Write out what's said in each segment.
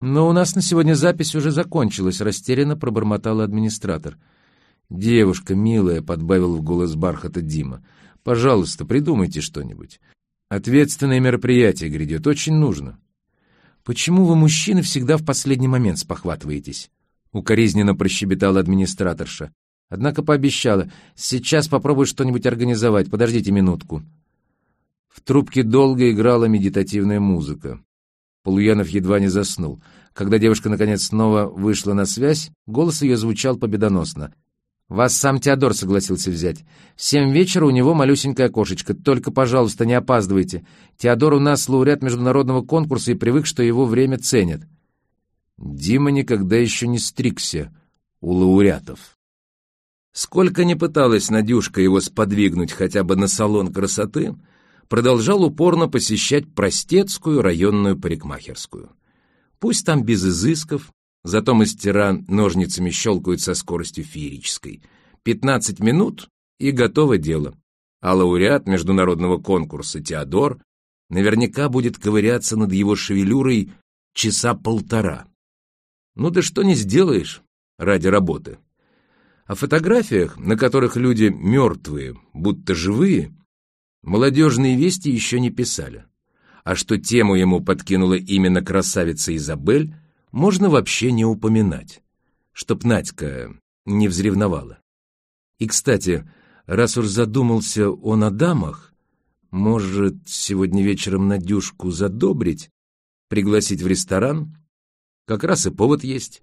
«Но у нас на сегодня запись уже закончилась», — растерянно пробормотал администратор. «Девушка, милая», — подбавил в голос бархата Дима, — «пожалуйста, придумайте что-нибудь. Ответственное мероприятие грядет, очень нужно». «Почему вы, мужчины, всегда в последний момент спохватываетесь?» — укоризненно прощебетала администраторша. Однако пообещала, «Сейчас попробую что-нибудь организовать, подождите минутку». В трубке долго играла медитативная музыка. Полуянов едва не заснул. Когда девушка, наконец, снова вышла на связь, голос ее звучал победоносно. «Вас сам Теодор согласился взять. В семь вечера у него малюсенькая кошечка. Только, пожалуйста, не опаздывайте. Теодор у нас лауреат международного конкурса и привык, что его время ценят». Дима никогда еще не стригся у лауреатов. Сколько ни пыталась Надюшка его сподвигнуть хотя бы на салон красоты, продолжал упорно посещать простецкую районную парикмахерскую. Пусть там без изысков, зато мастера ножницами щелкают со скоростью феерической. Пятнадцать минут — и готово дело. А лауреат международного конкурса Теодор наверняка будет ковыряться над его шевелюрой часа полтора. Ну да что не сделаешь ради работы. О фотографиях, на которых люди мертвые, будто живые, молодежные вести еще не писали. А что тему ему подкинула именно красавица Изабель, можно вообще не упоминать, чтоб Надька не взревновала. И, кстати, раз уж задумался он о дамах, может, сегодня вечером Надюшку задобрить, пригласить в ресторан? Как раз и повод есть.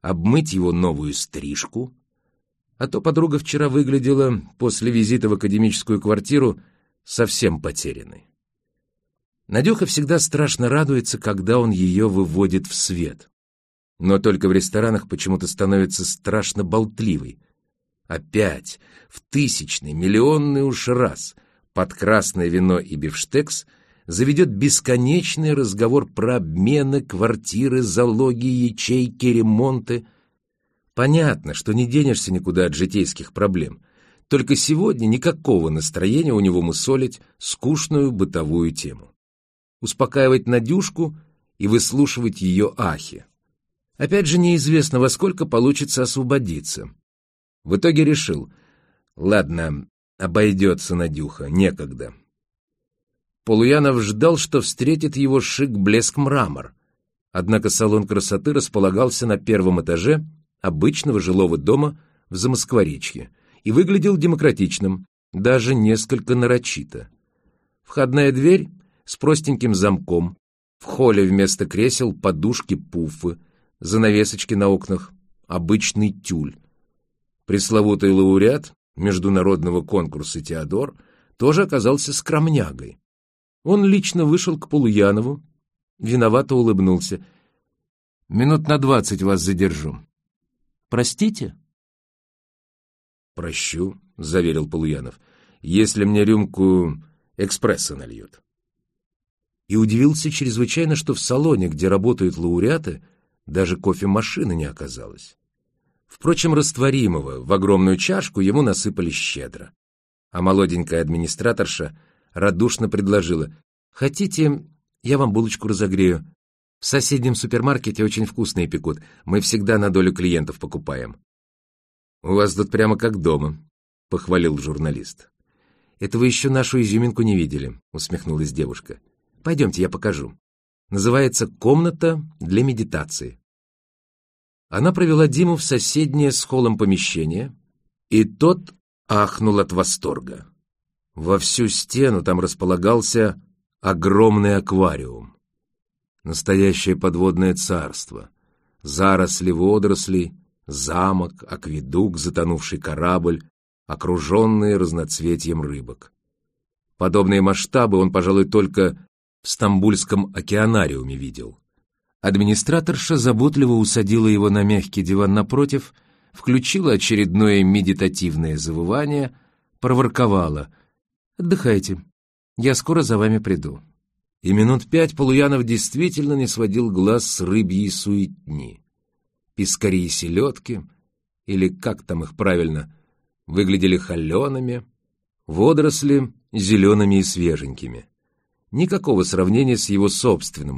Обмыть его новую стрижку. А то подруга вчера выглядела после визита в академическую квартиру совсем потерянной. Надюха всегда страшно радуется, когда он ее выводит в свет. Но только в ресторанах почему-то становится страшно болтливой. Опять, в тысячный, миллионный уж раз, под красное вино и бифштекс заведет бесконечный разговор про обмены, квартиры, залоги, ячейки, ремонты. Понятно, что не денешься никуда от житейских проблем. Только сегодня никакого настроения у него мусолить скучную бытовую тему. Успокаивать Надюшку и выслушивать ее ахи. Опять же, неизвестно, во сколько получится освободиться. В итоге решил, ладно, обойдется Надюха, некогда. Полуянов ждал, что встретит его шик-блеск-мрамор. Однако салон красоты располагался на первом этаже обычного жилого дома в Замоскворечье и выглядел демократичным, даже несколько нарочито. Входная дверь с простеньким замком, в холле вместо кресел подушки-пуфы, занавесочки на окнах, обычный тюль. Пресловутый лауреат международного конкурса Теодор тоже оказался скромнягой. Он лично вышел к Полуянову, виновато улыбнулся. «Минут на двадцать вас задержу». «Простите?» «Прощу», — заверил Полуянов, — «если мне рюмку экспресса нальет». И удивился чрезвычайно, что в салоне, где работают лауреаты, даже кофемашины не оказалось. Впрочем, растворимого в огромную чашку ему насыпали щедро. А молоденькая администраторша радушно предложила «Хотите, я вам булочку разогрею? В соседнем супермаркете очень вкусные пекут, мы всегда на долю клиентов покупаем». «У вас тут прямо как дома», — похвалил журналист. «Это вы еще нашу изюминку не видели», — усмехнулась девушка. «Пойдемте, я покажу. Называется «Комната для медитации». Она провела Диму в соседнее с холлом помещение, и тот ахнул от восторга. Во всю стену там располагался огромный аквариум. Настоящее подводное царство. Заросли водорослей, замок, акведук, затонувший корабль, окруженные разноцветием рыбок. Подобные масштабы он, пожалуй, только в Стамбульском океанариуме видел. Администраторша заботливо усадила его на мягкий диван напротив, включила очередное медитативное завывание, проворковала. «Отдыхайте, я скоро за вами приду». И минут пять Полуянов действительно не сводил глаз с рыбьей суетни. Пискари и селедки, или как там их правильно, выглядели холеными, водоросли — зелеными и свеженькими. Никакого сравнения с его собственным